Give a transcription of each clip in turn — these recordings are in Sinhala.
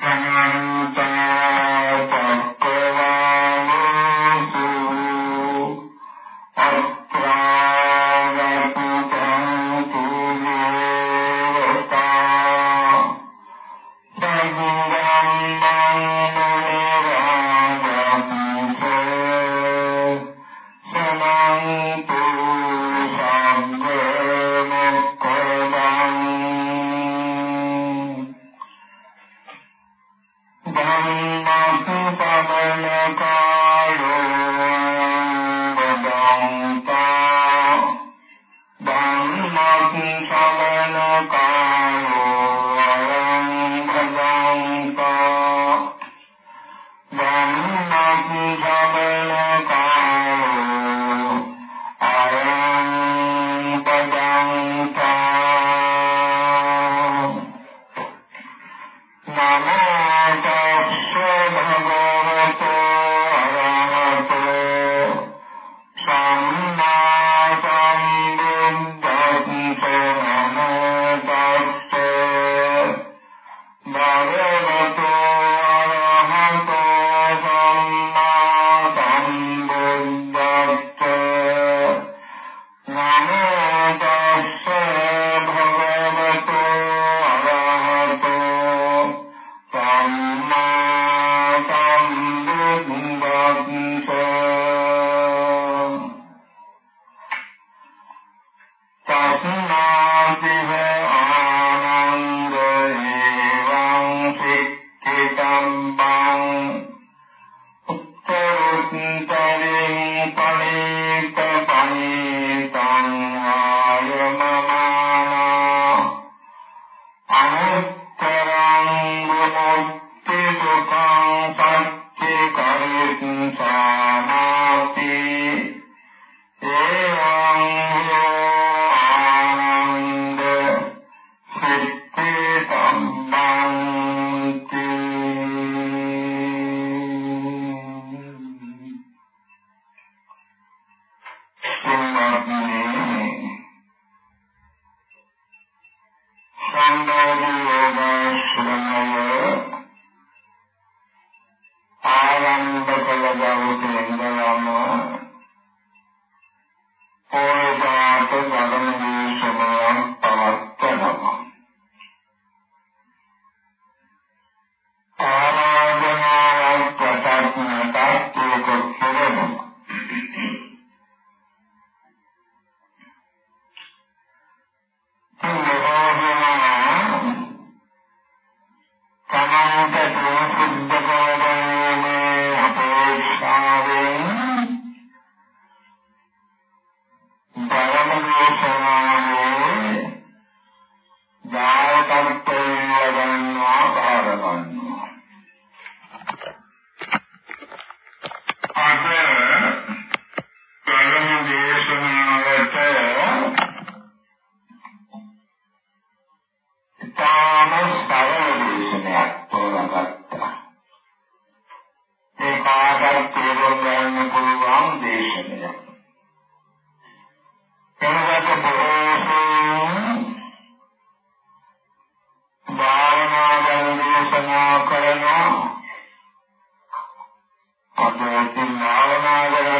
ධනානුතා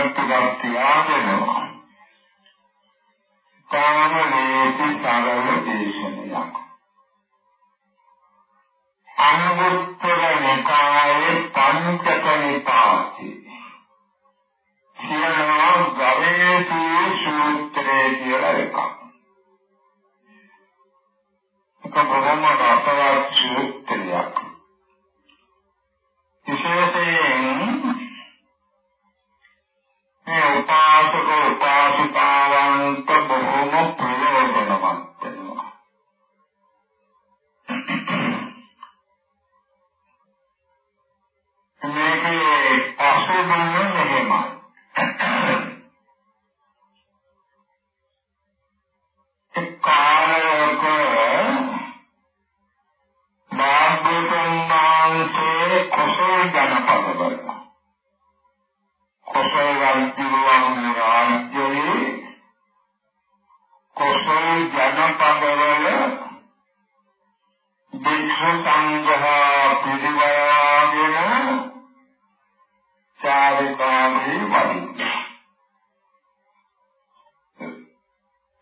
ටිකක් තියාගෙනවා. කාමලේති සරල දේශනයක්. අනුත්තර නිකායේ පංචක නිපාති. කියනවා ගවේති සූත්‍රය කියලා එකක්. එක බොහොම රසවත් සූත්‍රයක්. විශේෂයෙන් මේ උපාසක උපාසිකාවන්ට බොහොම ප්‍රයෝජනවත් වෙනවා. මේකේ පසුබිම මෙහෙමයි. කාලයක භාග්‍යතුන් වහන්සේ කුසල ජනපදවල කොසල් වෛද්‍යවරුන් රාජ්‍යයේ කොසල් ජනපදවල භික්ෂු සංඝයා පිළිවරාගෙන චාරිකාවේ වඩින්න.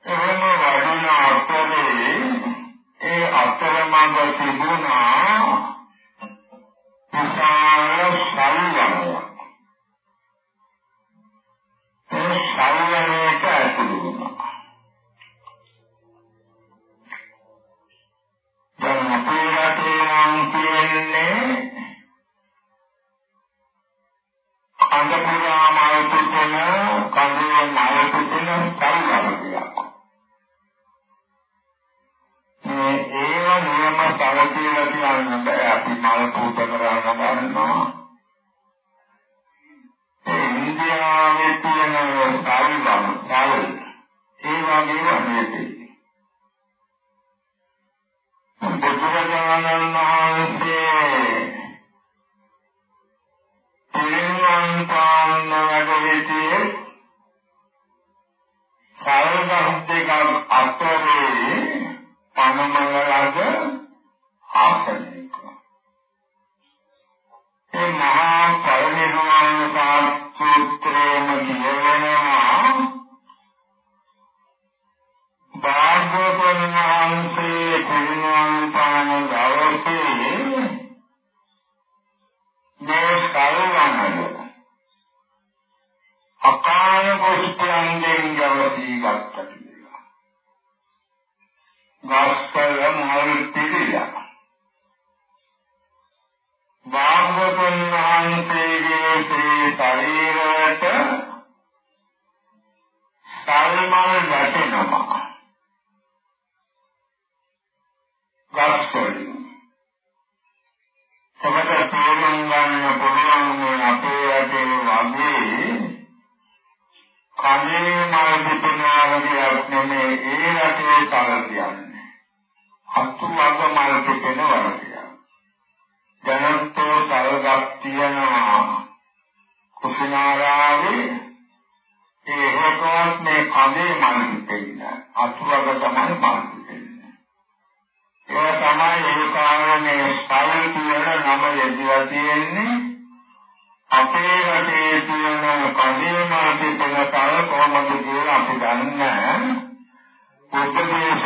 එහෙම වඩින අතරේ ඒ අතරමඟ තිබුණා විශාල සල්වනයක්. මේ ශරීරයට ඇතුළු වෙනවා. දැන් අපේ රටේ නම් කියන්නේ අංගපුරාම අවුතුන කඳුන් අවුතුන පරිවර්තනයක්. මේ ඒව නියම පරිවර්තනයක් නෑ අපි මල් පුත කරනවා කාලය. ඒ වගේම මේ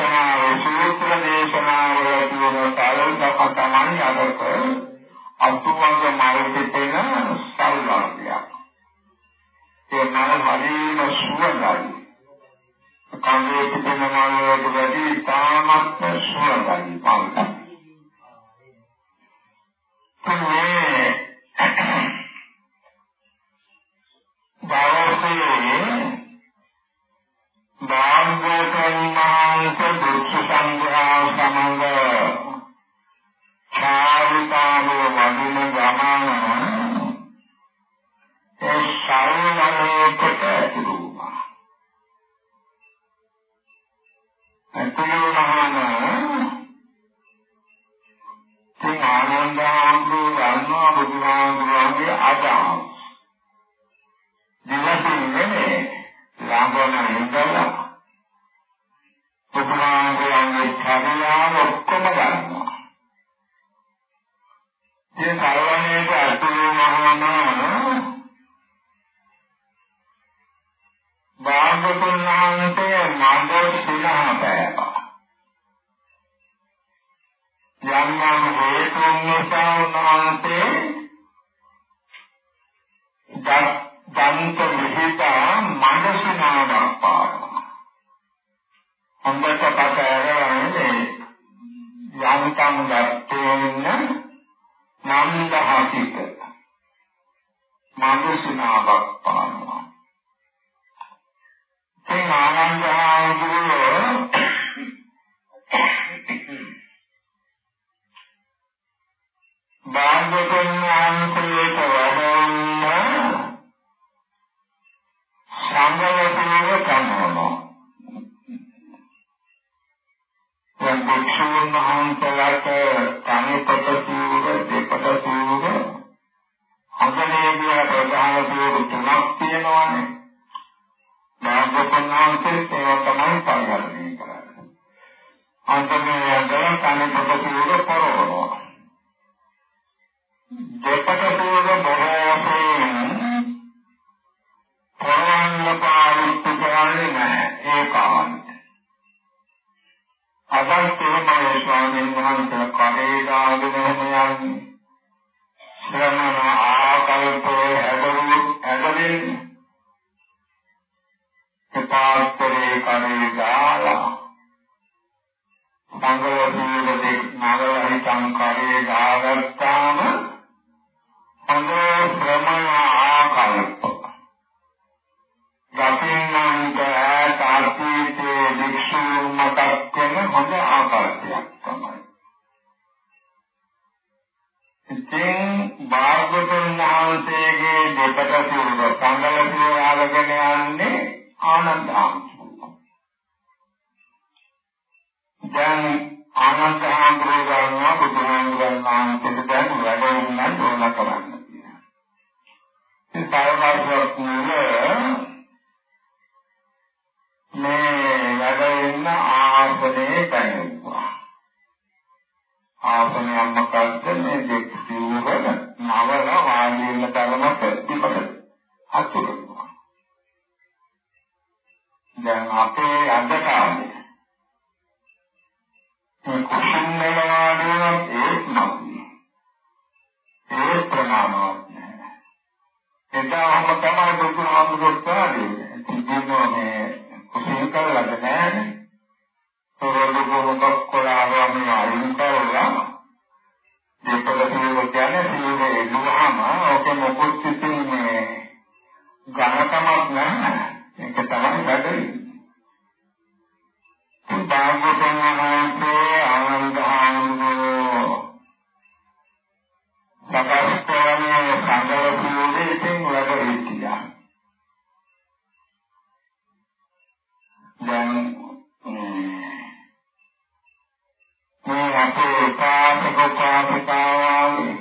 දේශනාව සූත්‍ර දේශනාව කියන සාරාංශක තමයි අදට අතුංග මාර්ගිතේන සල්වාර්ධයක්. ඒ නම් හරිම සුවඳයි. කන්දේ තිබෙන මානවක වැඩි තාමත් සුවඳයි පාල්ත. මේ දවසේ භාගවතුන් වහන්සේ දුක්ඛ සංඝයා සමඟ චාරිකාවේ වදින ගමන ඒ සර්වලෝකයට දුරුමා අතුලමහන තින් ආනන්දහාමුදුරු ධර්මා බුදුහාමුදුරුවන්ගේ අදහස් දිවසින් නෙමෙයි යාගෝණයෙන් කරලා උපමාංගයන්ගේ කර්මාව ඔක්කොම ගන්නවා. ඒ කරවන්නේට අතුරුමහම භාගතුන්හන්සේ මඟෝ සිනහ බෑවා. යම් යම් හේතුන් නිසා උන්වහන්සේ දන්ත මිහිතා මනසනාවක් පානවා. හොඳට පතරන්නේ යන්තම් ගත්තේන්න නන්දහසිත මනසනාවක් පානවා. ඒ ආනන්ද ආනන්දෝ භාගතුන් වහන්සේට වඩා Congo එදාම තමයි බුදුහාමුදුරුවෝ කියන්නේ. තිබුණෝ මේ කුසුම් කරලා නැහැ. සෝරදු මොකක් කොලාවම අයින් කරලා දෙපළ සියලු කියන්නේ සියලු එළුවාම ඔක මොකොත් ඉතින්නේ ඝනකමක් නැහැ ඒක තමයි බඩේ භාග්‍යවතුන් වහන්සේ ආනන්දහාමුදුරුවෝ සකස්තරණයේ සංගල සියලු ඉතින් වැඩ හිටියා දැන් මේ අපේ උපාසක උපාසිකාවන්ගේ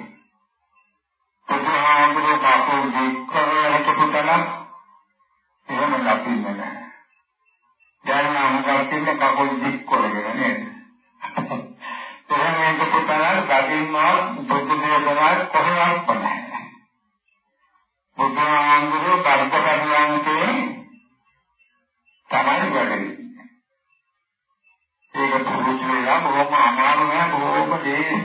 බුදුහාමුදුරුවෝ කපුල් දික්කරලා හිටපු තැන එහෙම නැතිනේ නෑ. දැන් නම් කරන්නේ කපුල් දික්කරගෙන නේද? එහෙම හිටපු තැන ගදින්ම බුදු දේශනා කොහොමවත් නැහැ. බුදුහාමුදුරුවෝ කර්තකයන්ගේ තමයි වැඩේ. ඒක පුරුදු වෙලා බොහොම අමාරු නෑ බොහොම දේ.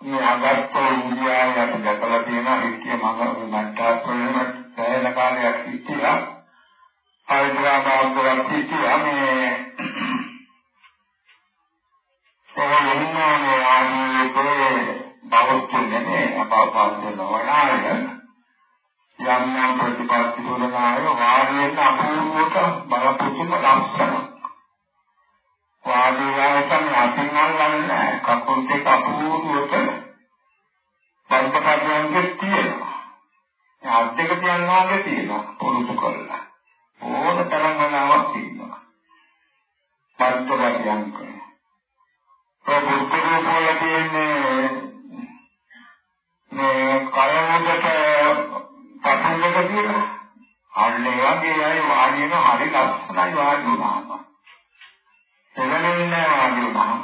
මේ අගත්ත ඉන්දියාවේ අපි දැකලා තියෙන හිටිය මම මන්ටාස් වලින් සෑහෙන කාලයක් හිටියා. හයිදරාබාද් වල හිටියා මේ කොහොමද ආන්නේ බෞද්ධ නේ අපපාද නොවනාය යම් යම් ප්‍රතිපත්ති සුරනාය වාදයෙන් අපූර්වට බලපුතුම ලක්ෂණ වාදයෙන් අතින් අල්ලන්නේ කකුල් දෙක අපූර්වට පංචපදයන්ගේ තියෙනවා ආත් දෙක තියනවාගේ තියෙනවා පුරුදු කරලා ඕන තරම් මනාවක් තියෙනවා පංචපදයන්ක ප්‍රබුද්ධ රූපවල තියෙන්නේ මේ කයමුදට පටන්ගක කියලා. අන්න ඒ වගේ අය වාඩි වෙන හරි ලස්සනයි වාඩි වුණාම. එවලින් වාඩි වුණාම.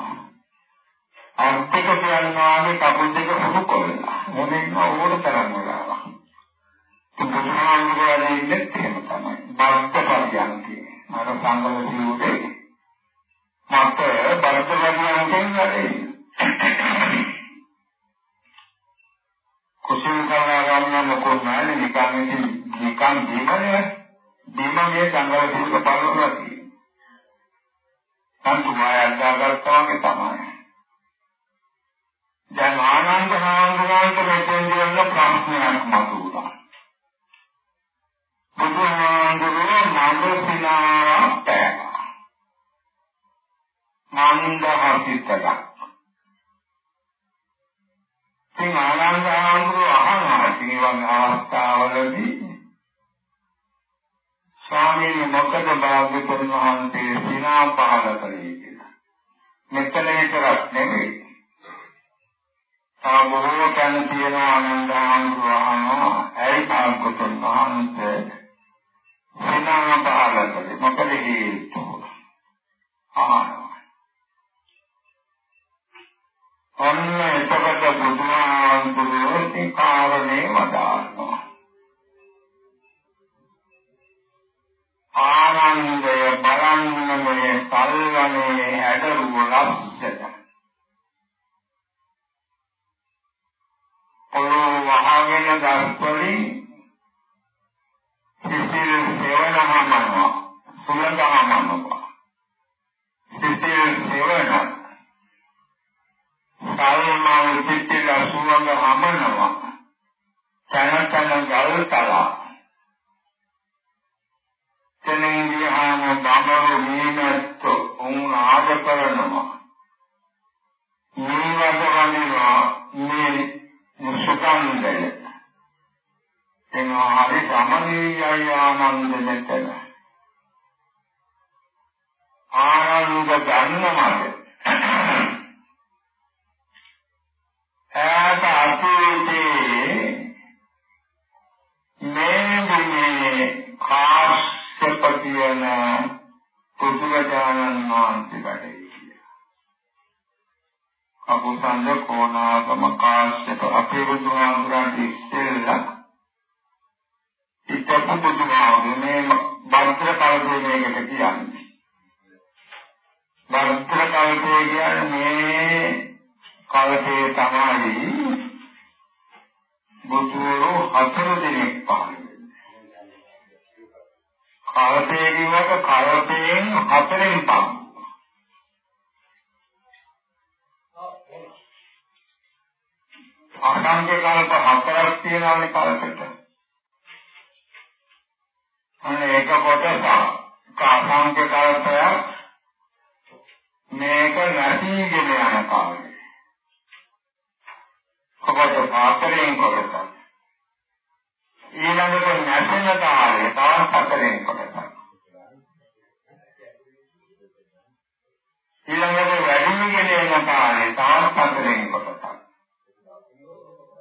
අර්ථික කියනවාගේ කකුල් දෙක පුරු කරලා. මොනින්ම ඕන තරම් වෙලාවක්. බුදුහාමුදුරුවෝ ඉන්නේ එහෙම තමයි. බද්ධ පරියන්කේ. අර සංගල ජීවිතේ මත බද්ධ පරියන්කෙන් වැඩේ. කුසල කරනවා මොකද නැහැ නිකන් ඉතින් නිකන් දීමනේ දීමගේ සංගල සිල්ක බලනවා කියන්නේ. සම්තුමායන් දාගත්තා වගේ තමයි. දැන් ආනන්ද හාමුදුරුවන්ට මෙතෙන් දෙන්න ප්‍රශ්නයක් මතුවුණා. බුදුහාමුදුරුවෝ මන්දසිනාවා පෑවා. මන්ද හසිතලා ඉතින් ආනන්ද ආනන්දෝ අහනවා ඉතින් අවස්ථාවලදී ස්වාමීන් මොකද භාග්‍යවතුන් වහන්සේ සිනා පහල කළේ කියලා. මෙතන විතරක් නෙමෙයි. සාමෝහ කන තියෙන ආනන්ද ආනන්දෝ අහනවා ඇයි භාග්‍යවතුන් වහන්සේ සිනා පහල කළේ මොකද හේතුව? අහනවා ඔන්න එතකොට බුදුහාමුදුරුවෝ ඒ කාරණේ වදාළා. ආනන්දය බලන්න මේ සල්වනේ හැඩරුව ලස්සන. පොළොව වහගෙන ගස්වලින්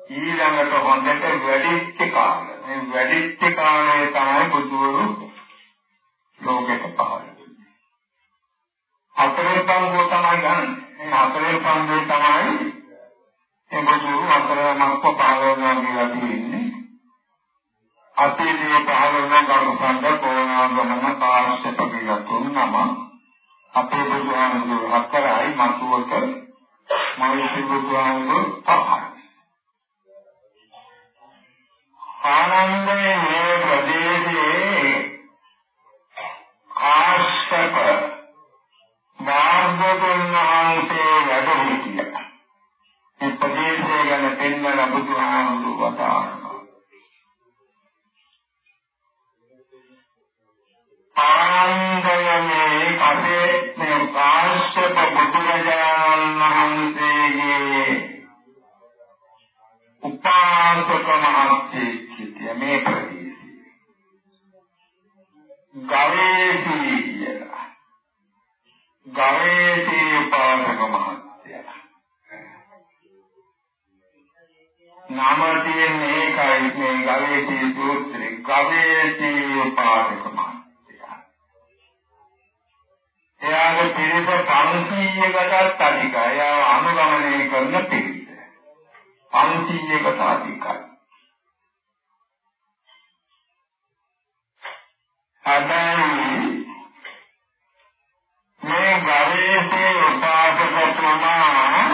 ඊළඟට හොඳට වැඩිච්ච කාලය. මේ වැඩිච්ච කාලය තමයි බුදුවරු ලෝකෙට පහළ වෙන්නේ. හතරේ පංගුව තමයි ගන්න. මේ හතරේ පංගුව තමයි මේ බුදුවරු හතරමක් පහළ වෙනවා කියලා තියෙන්නේ. අතීතයේ පහළ වෙන ගරුසන්ද කොණාගමන කාශ්‍යප කියලා තුන්නම අපේ බුදුහාමුදුරුවෝ හතරයි මතුවක මෞලික බුදුහාමුදුරුවෝ පහයි. ආනන්දයේ මේ ප්‍රදේශයේ ආශ්‍රක මාර්ගතුන් වහන්සේ වැඩ සිටියා. මේ ප්‍රදේශය ගැන පෙන්වන බුදුහාමුදුරුවෝ වදාළා. ආනන්දයේ කසේ මේ ආශ්‍රක බුදුරජාණන් වහන්සේගේ උපාසක මහත්තයෙක් සිටිය මේ ප්‍රදේශයේ. ගවේෂී කියලා. ගවේෂී උපාසක මහත්තයා. නාම තියෙන්නේ ඒකයි මේ ගවේෂී සූත්‍රේ ගවේෂී උපාසක මහත්තයා. එයාගේ පිරිස 500කටත් අධිකයි. එයා අනුගමනය කරන පිරිස. 500කට අධිකයි. හැබැයි මේ ගවේෂේ උපාසකතුමා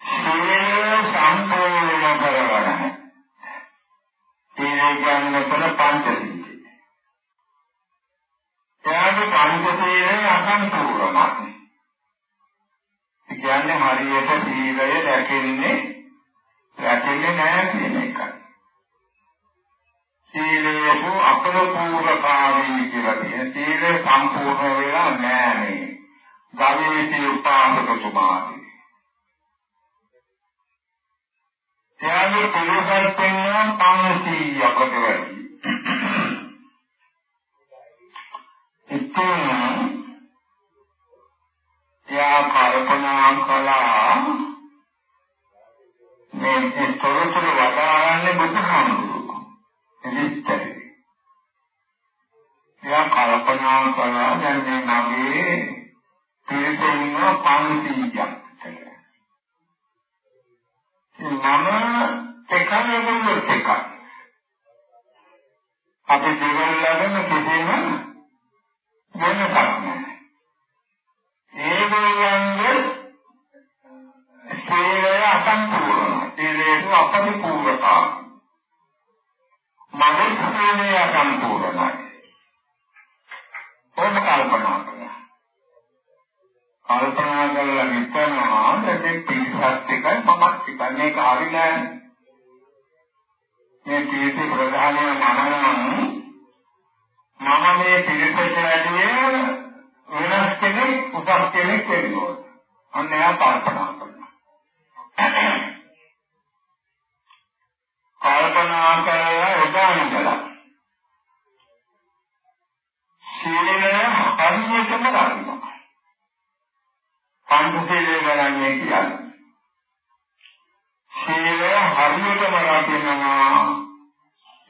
සියලු සම්පූර්ණ කරවන සීලය කියන්නේ පංචශීලය. එයාගේ පංචශීලය අසම්පූර්ණයි. ඒ කියන්නේ හරියට සීලය රැකෙන්නේ රැකෙන්නේ නැහැ කියන එකයි. සීලේසු අපරපූර්ණකාමී කියලා තියෙන සීලය සම්පූර්ණ වෙලා නැහැ මේ. ගවේෂී උපාසකතුමාගේ. එයාගේ පිළිසල් පෙන්වන 500කට වැඩි. ඉතින් එයා කල්පනා කළා මේ තොරතුරු වදාරන්නේ බුදුහාමුදුරුවෝ. විස්තරයි. එයා කල්පනා කළා දැන් මේ මගේ පිරිසෙන්න 500ක් මම එකනෙකුත් එකක්. අපි දේවල් ළඟම කිසිම වෙනසක් නැහැ. ඒගොල්ලන්ගේ සීලය අසම්පූර්ණ. සීලය අපරිපූර්ණතාවය. මනෝස්ථානය සම්පූර්ණයි. ඕම කල්පනා කරනවා. කල්පනා කරලා හිතනවා දැන් පිටසත් එකයි මමත් එකයි මේක හරි නෑ. මේ පිටේ ප්‍රධානම මම මම මේ පිටසට ඇදී වෙනස් කෙනෙක් උසස් කෙනෙක් වෙනවා. අන්න එයා කල්පනා කරනවා. කල්පනා කරලා උදාන කළා. සීලය හරියටම ගන්නවා. පංචශීලය ගන්නේ කියන්නේ. සීලය හරියටම රකින්නවා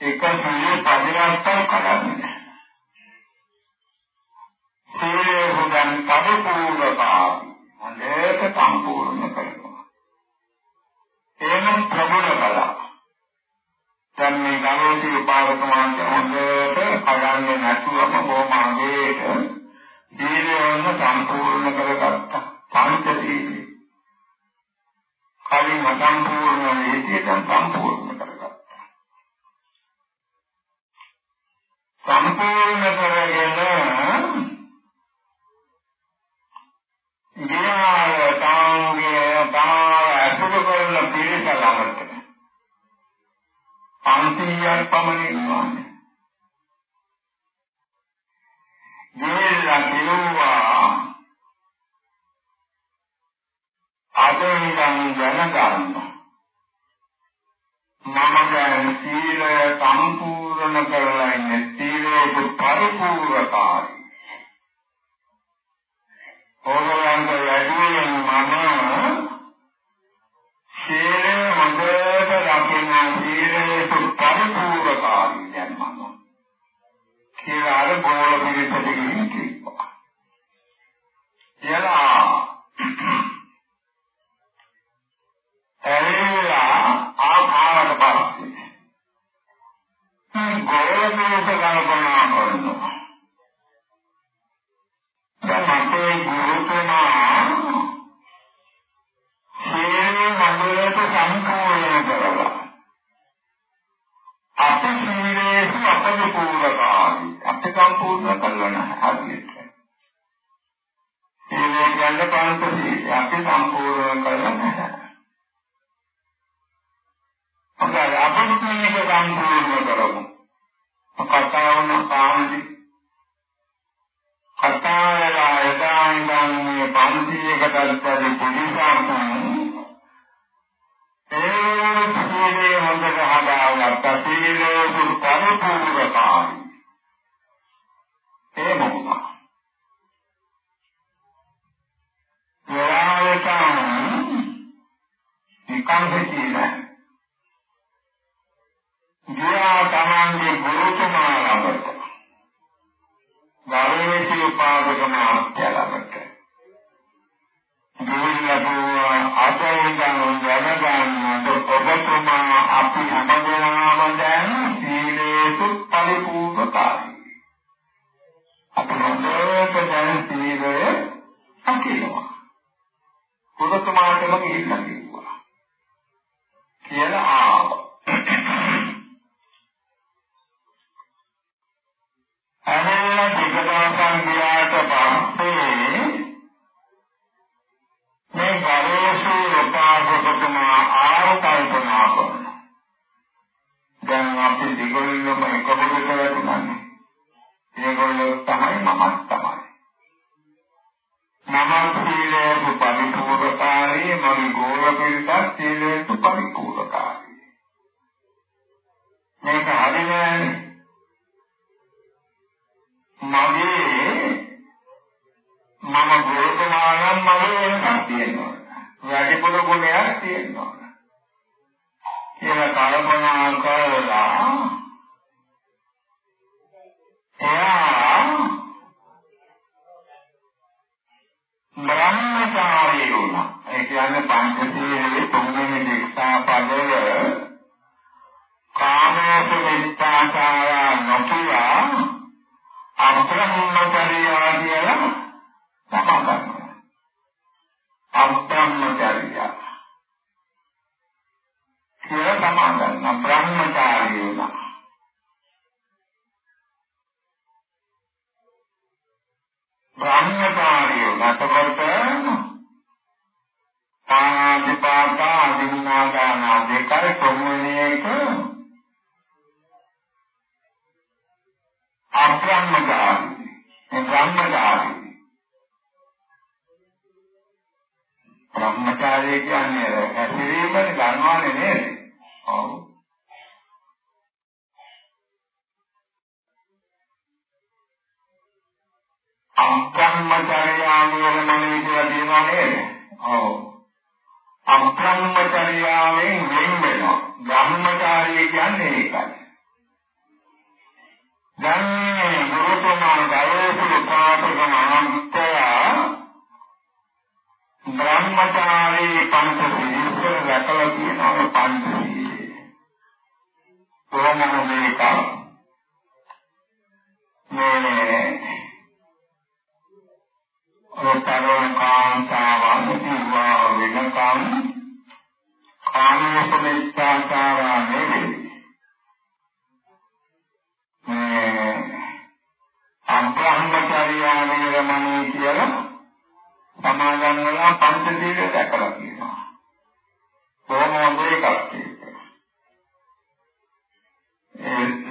එක සීල පරිවර්තන කරන්නේ. සීලය හොඳන් පරිපූර්ණතාවය හොඳට සම්පූර්ණ කරනවා. එහෙම ප්‍රබල කළා. දැන් මේ ගමෝති උපාසක මහන්සිය හොඳට කඩන්නේ නැතුවම බොහොම අගේට සීලය සම්පූර්ණ කරගත්තා. පංච සීලය. කලින් අසම්පූර්ණ වේදිත සම්පූර්ණ කරගත්තා. සම්පූර්ණ කරගෙන ගියාය තාංගේ තාම අසුබ කරන පිළිස ළඟට 500ක් පමණ ඉන්නවානේ. ගිහිල්ලා දිනුවා. අද ඉඳන් දැනගන්න මම දැන් සීලය සම්පූර්ණ කරලා ඉන්නේ සීලේ පරිපූර්ණතාවය ඕගලන්ට වැඩියෙන් මම සීලය හොඳට රකින්න සීලයේ පරිපූර්ණතාවය දැන් මම කියලා අර බෝල පිළිපද ගිහින් කිව්වා. එලා ඇවිල්ලා ආකාරයට පස්සේ ගෝල පිළිපද කල්පනා කරනවා. දැන් අපේ ගුරුතුමා සීලය හොඳට සම්පූර්ණ කරලා අප සීලේසු අපරිපූර්ණතාවි අපි සම්පූර්ණ කරලා නැහැ හරියට සීලය කියන්නේ පංච සීලය අපි සම්පූර්ණ කරලා නැහැ හොඳයි අපි මේක සම්පූර්ණ කරමු කතාව නම් කාමදී කතාවලා එදා ඉඳන් මේ පන්තියකට ඇත්තේ පුලිසාතුන් ඒ සීලේ හොඳට හදාගත්ත සීලේ පරිපූර්ණතාවයි ඒ මොකක්ද වෙලාවටම නිකන් හිටියේ ගියා තමන්ගේ ගුරුතුමා ළඟට ගාමේශී උපාදක මාත්‍ය ළඟට ගිහිල්ලා අදින්දන් දැනගන්නට ඔබතුමා අපි හැමදෙනාම දැන් සීලේසු පරිපූර්ණතාවයි අපි හොඳට දැන් සීලය අකිනවා ඔබතුමාටම ගිහිල්ලා කිව්වා කියලා ආවා ඇහෙන ටිකදාසන් ගියාට පස්සේ මේ ගරේසු උපාසකතුමා ආව කල්පනා කරනවා. දැන් අපි දෙගොල්ලම එක පොඩට වැටුණානේ. ඒගොල්ලෝ තමයි මමත් තමයි. මම සීලේ පරිපූර්ණකාරී මගේ ගෝල පිළිපත් සීලේ පරිපූර්ණකාරී. මේක හරියන්නේ මගේ මම ගෝතමානම් මගේ වෙනසක් තියෙනවා. වැඩිපුර ගුණයක් තියෙනවා. කියලා කල්පනා කරලා එයා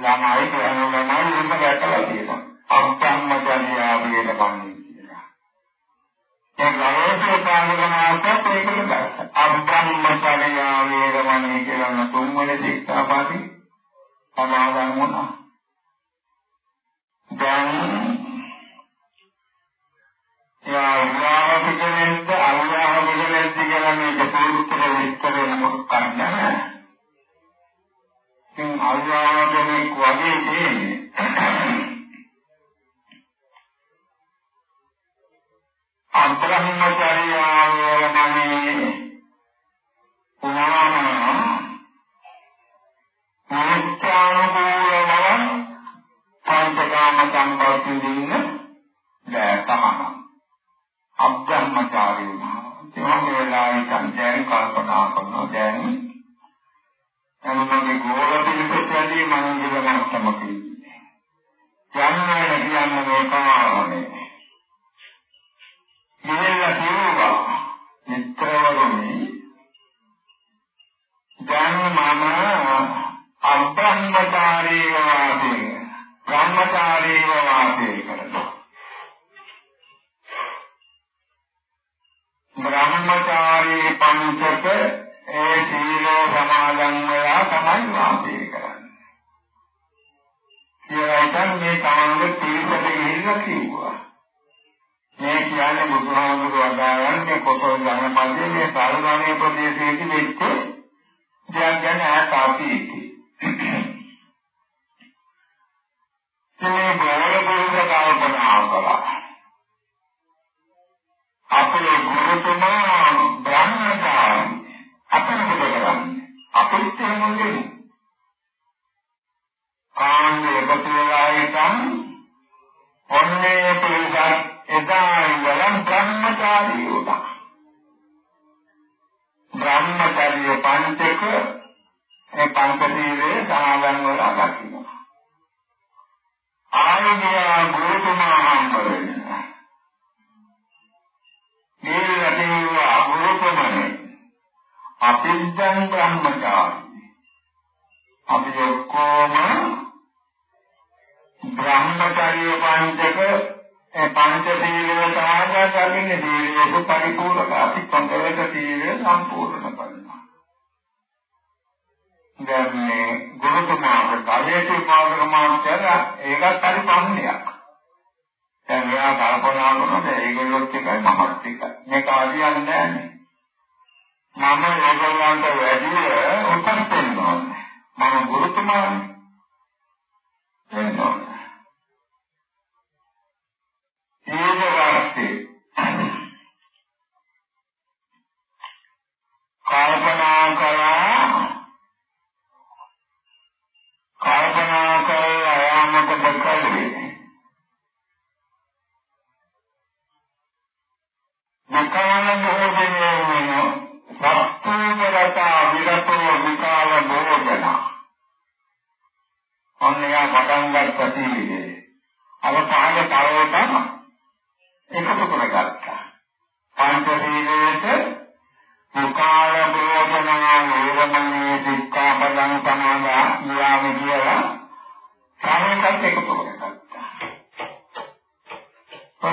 ඒ ළමයි කියන ළමයි උඹ දැකලා කියනවා. අබ්‍රහ්මචර්යා නිරමණය ඒ ගවේෂක පාදකමාවත් ඒකද දැක්ක. අබ්‍රහ්මචර්යා වේරමණී කියලා තුන්වෙනි ශික්ෂාපදි සමාදන් වුණා. දැන් යා විවාහ පිටවෙන්න අවිවාහ පිටවෙන්න කියලා මේක සූත්‍ර විස්තර වෙනකොට ගන්න. ඉතින් අවිවාහ කෙනෙක් වගේ තියෙන්නේ. අබ්‍රහ්මචර්යාවමනේ උනාම නිත්‍යානුකූලව පංචකාම සම්පත්තියින් බෑ තමයි අබ්‍රහ්මචාරී වුණා ඒ වෙලාවේ සංජයන් කල්පනා කරනවා. දැන් එමුගේ ගෝල පිළිපෙත්තදී මනෝජීව මට්ටමක ඉන්නේ යන්නේ කියන්නේ මේකමනේ ගිහිල්ලා කිව්වා මිත්‍රවරුනි දැන් මම අබ්‍රහ්මචාරීව වාසය බ්‍රහ්මචාරීව වාසය කරනවා. බ්‍රහ්මචාරී පංචක ඒ සීල සමාදන් වෙලා තමයි වාසය කරන්නේ කියලා ඉතින් මේ තමන්ගේ තීරයට ගිහිල්ලා කිව්වා මේ කියන්නේ බුදුහාමුදුරුවෝ වදාරන්නේ කොටල් ධනපදයේ මේ සාරණීය ප්‍රදේශයේදී වෙච්ච දෙයක් ගැන ඈත අතීතي. මේ බෝලබෝල කල්පනා කළා. අපේ ගුරුතුමා බ්‍රහ්මචාරී අපිට කරන්නේ අපිට මොන්නේ කාන්නේ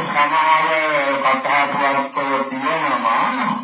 සමාව කතා පුවත්වල තියෙනවා.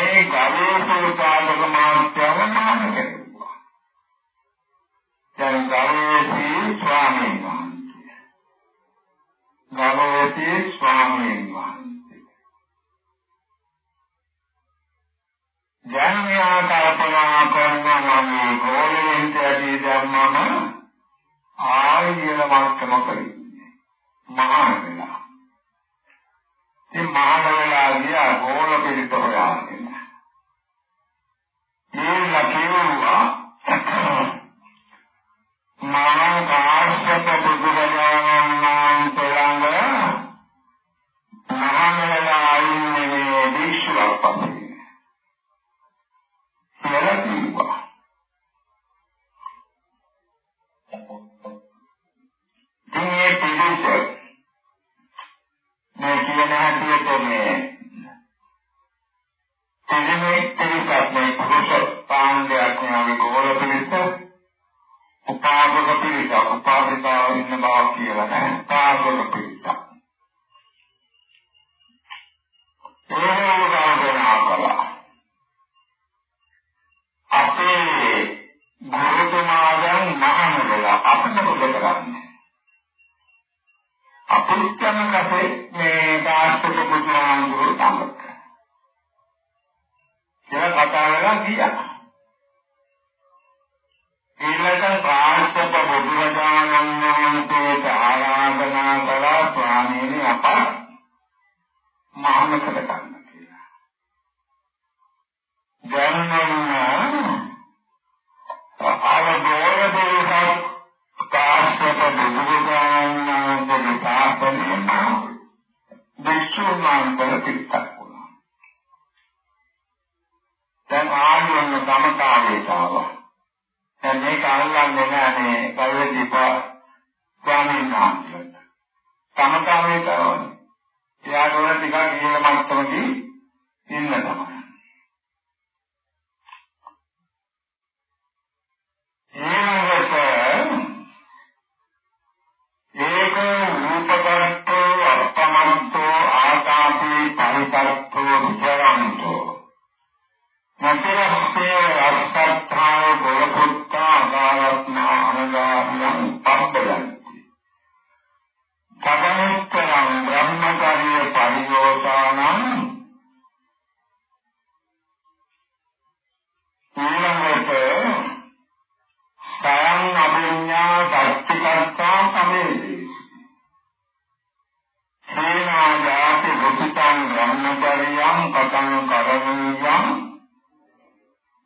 මේ ගවේෂෝපාදක මාත්‍යව නාම කෙරුවා. දැන් ගවේෂී ස්වාමීන් වහන්සේ. ගවේෂී ස්වාමීන් වහන්සේ. දැන් මෙයා කල්පනා කරනවා මේ ගෝලෙන්ට ඇදී ධර්මම ආයෙල මාර්ගම කරන්නේ. මහා වෙලා. ඉතින් මහා වෙලා ගියා ගෝල පිළිපොයාගෙන. කියලා කිව්වා මම කාශ්‍යප බුදුරජාණන් වහන්සේ ළඟ මහමෙලා ඉන්නේ විශ්වපති කියලා කිව්වා මේ පිළිස මේ කියන හැටියට මේ එහෙමයි තේසත් මේ පුරුෂ පාණ්ඩයක් නාමේ ගෝල පිළිස්ස උපාසක පිළිස්ස උපාසිකාව ඉන්න බව කියලා නෑ. උපාසක පිළිස්ස එහෙමම ගාමනා කළා. අපේ ගුරුතුමාගෙන් මහාන වෙලා අපිට මොකද කරන්නේ? අපිට යන කසේ මේ දාර්ශනික බුදුහාමුදුරුවෝ තමයි ගියා. ඊළඟ කාශ්‍යප බුදුරජාණන් වහන්සේට ආරාධනා කළා ස්වාමීනි අප මහානකර ගන්න කියලා. දැන් ආවදෝර දෙවියන් කාශ්‍යප බුදුරජාණන් වහන්සේගේ ශාසනයම විශ්වමාන්තර පිටක් වුණා. දැන් ආනියන සමතාවයට ආවා. දැන් මේක අල්ලන්නේ නැහැ කල්වදීපා ස්වාමීන් වහන්සේට. සමතාවයට ආවනේ. එයාට ඕන ටිකක් ඉහළ මට්ටමකදී ඉන්න තමයි. ඊළඟට ඒක රූපගතෝ අර්ථමන්තෝ ආකාපී පරිපත්තෝ විචරන්තෝ නතරස්සේ අස්සත්තාය ගොලපුත්තා අගාරත්නා අනගාමියන් පබ්බලන්ති සදනිත්තරං බ්‍රහ්මචර්ය පරියෝසානං ඊළඟට සයන් අභිඥා සත්‍තිකත්තා සමේදී. සේනා ජාති බුද්ධං බ්‍රහ්මචර්යං කතං කරණීයං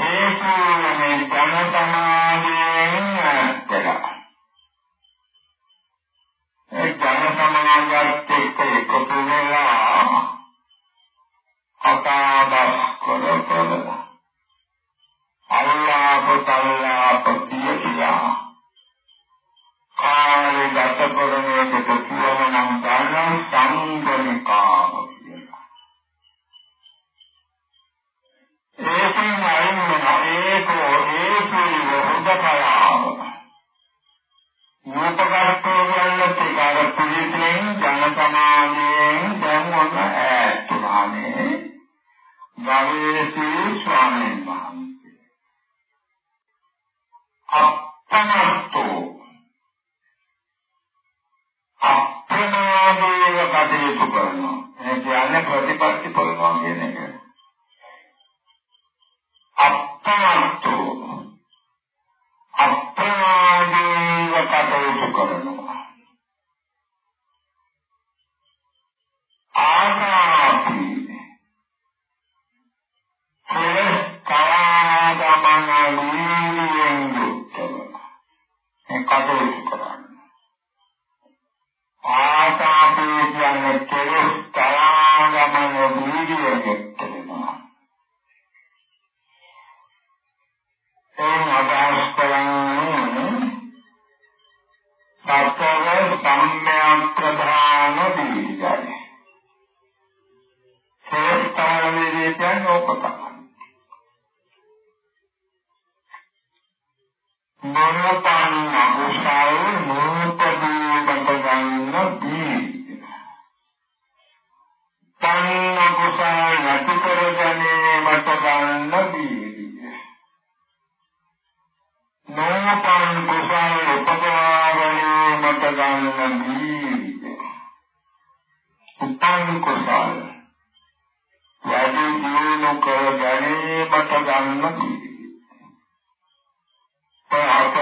ඒකෝනේ ජන සමාජයෙන් ඇත්තලා ඒ ජන සමාජයත් එක්ක එකතු වෙලා අතාදස් කරකල අල්ලාප තල්ලාප කියලා කාලේ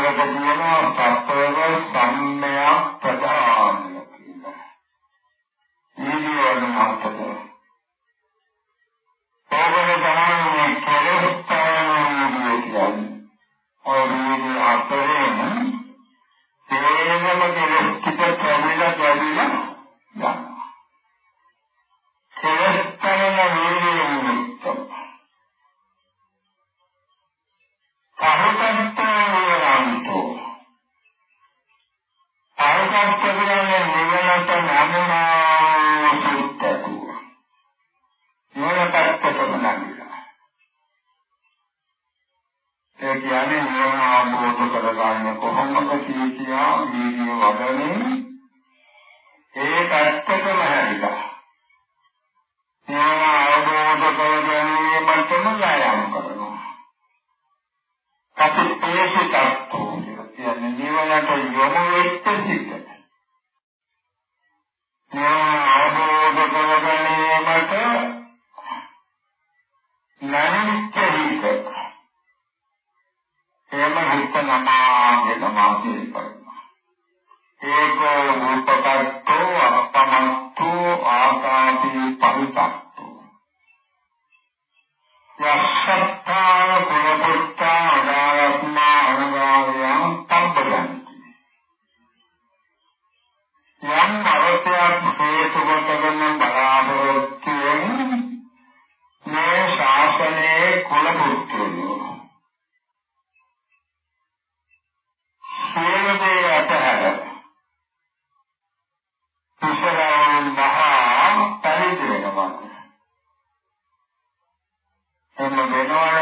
ඔය අර්ථවල කියනවා සත්වව සම්මයක් en donde no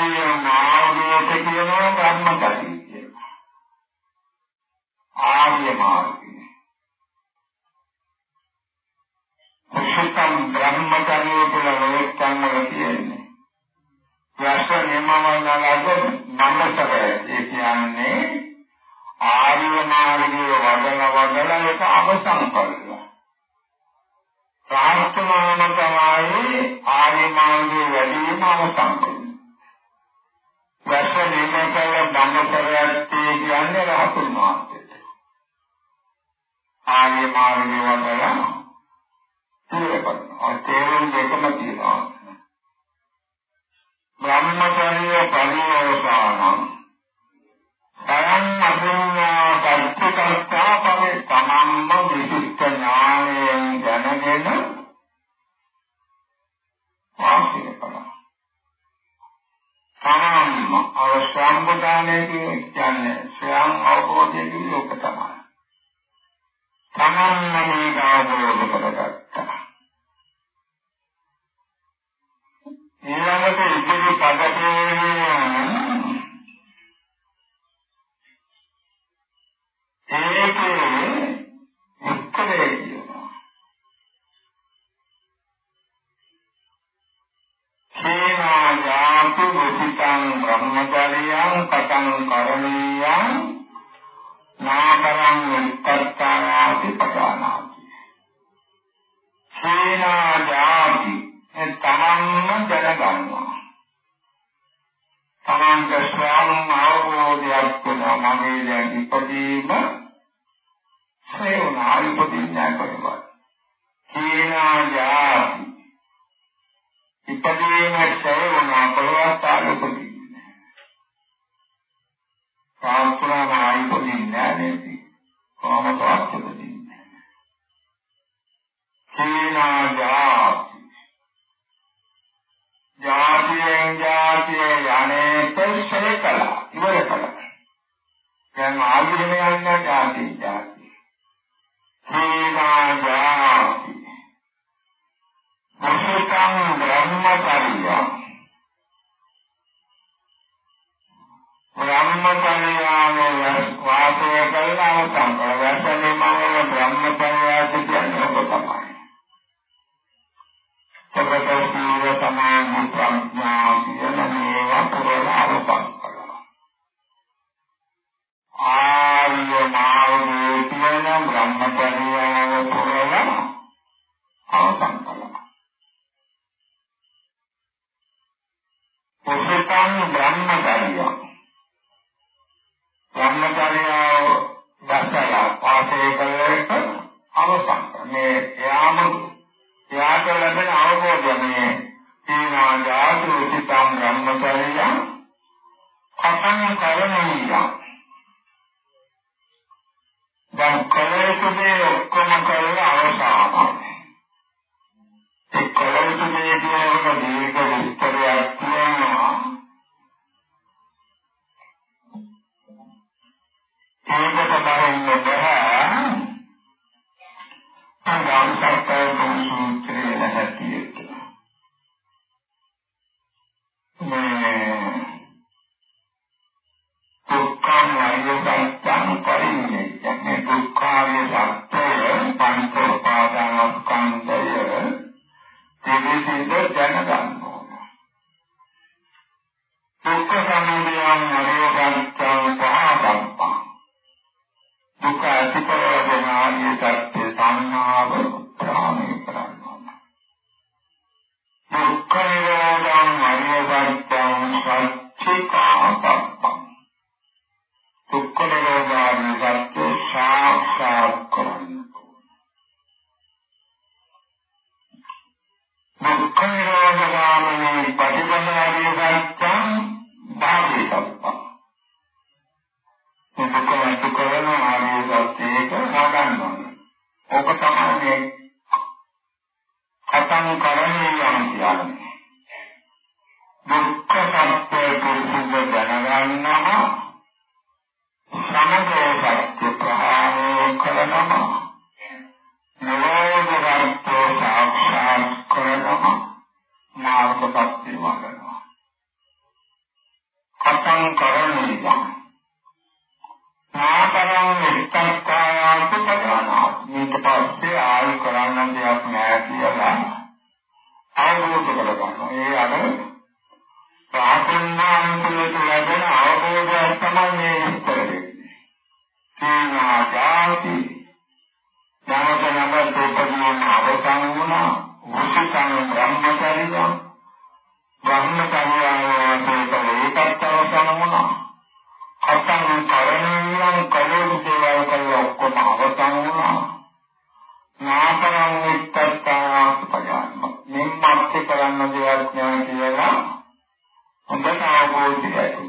Senhor, හොඳට අවබෝධය ඇතිවෙනවා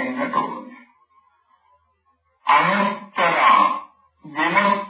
විදිහට ඉක්මනට ඕනේ. අනුත්තර විමුක්ති සුඛ. විමුක්ති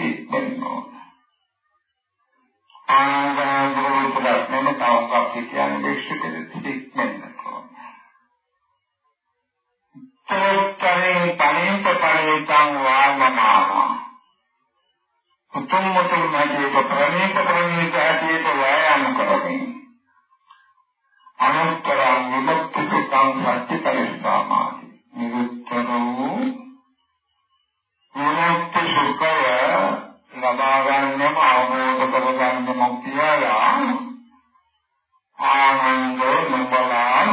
විදිහට හිතෙනවා. ආනන්දගුරුතුමා මම තවක්ක් කියන්නේ විශ්වකෙට ඉක්මනට තෝතරේ පණින්ත පරිතං වාමනාම උතුම් මුතුම් මාජේක ප්‍රණීත ප්‍රණීත ඇතියට වෑයම් කරමින් අනුත්තරං විමුක්ති සුඛං සත්‍ය පරිස්සාමාති නිරුත්තර වූ විමුක්ති සුඛය ලබා ගන්නම අවබෝධ කරගන්නම කියලා ආනන්ද නබලා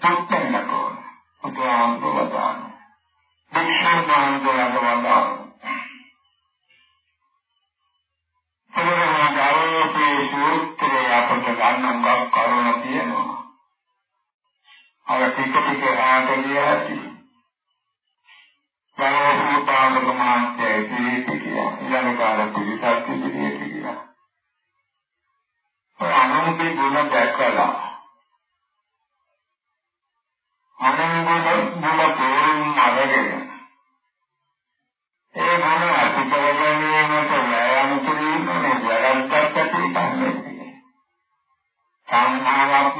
තුත්තනකෝ උදාහරණවදාන වික්ෂුණාන්දලද වදාන සමහරවිට සූත්‍රය අපට ගන්නම් කරුණ තියෙනවා අර ටික ටික ආට ගියාදී සාරෝපාදක මාත්‍ය ඉතිරියට කියලා ඊළඟ කාල පිළිසක් ඉතිරියට කියලා. ඔය අනුන්ගේ ගුණ දැකලා අනුන්ගේ ගුණ තේරුම් අරගෙන ඒ ගුණ අතිපරගැනීමට වෑයම් කිරීමනේ වැරද්දක් ඇති කන්නේ. සංහාවක්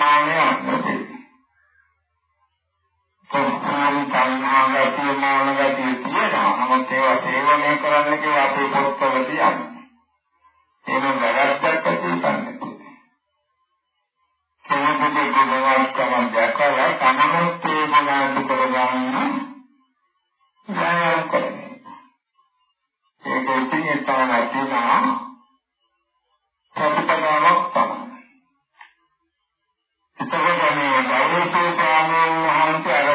මානයක් නෙවෙයි. සංස්කාරී සංහාගතිය මානගතිය තියෙනවා. නමුත් ඒවා සේවනය කරන්න කියලා අපේ පොත්වල තියෙනවා. ඒක වැරද්දක් ඇතිවන්නේ. කෙනෙකුගේ ගුණවත්කම දැකලා තමනුත් ඒ මොනවද කරගන්න වෑයම් කරන්නේ. ඒක ඉතින් ඒ තමයි තියෙනවා. ප්‍රතිපදාවක් තමයි. එතකොට මේ ගෞරවසේ ස්වාමීන් වහන්සේ අර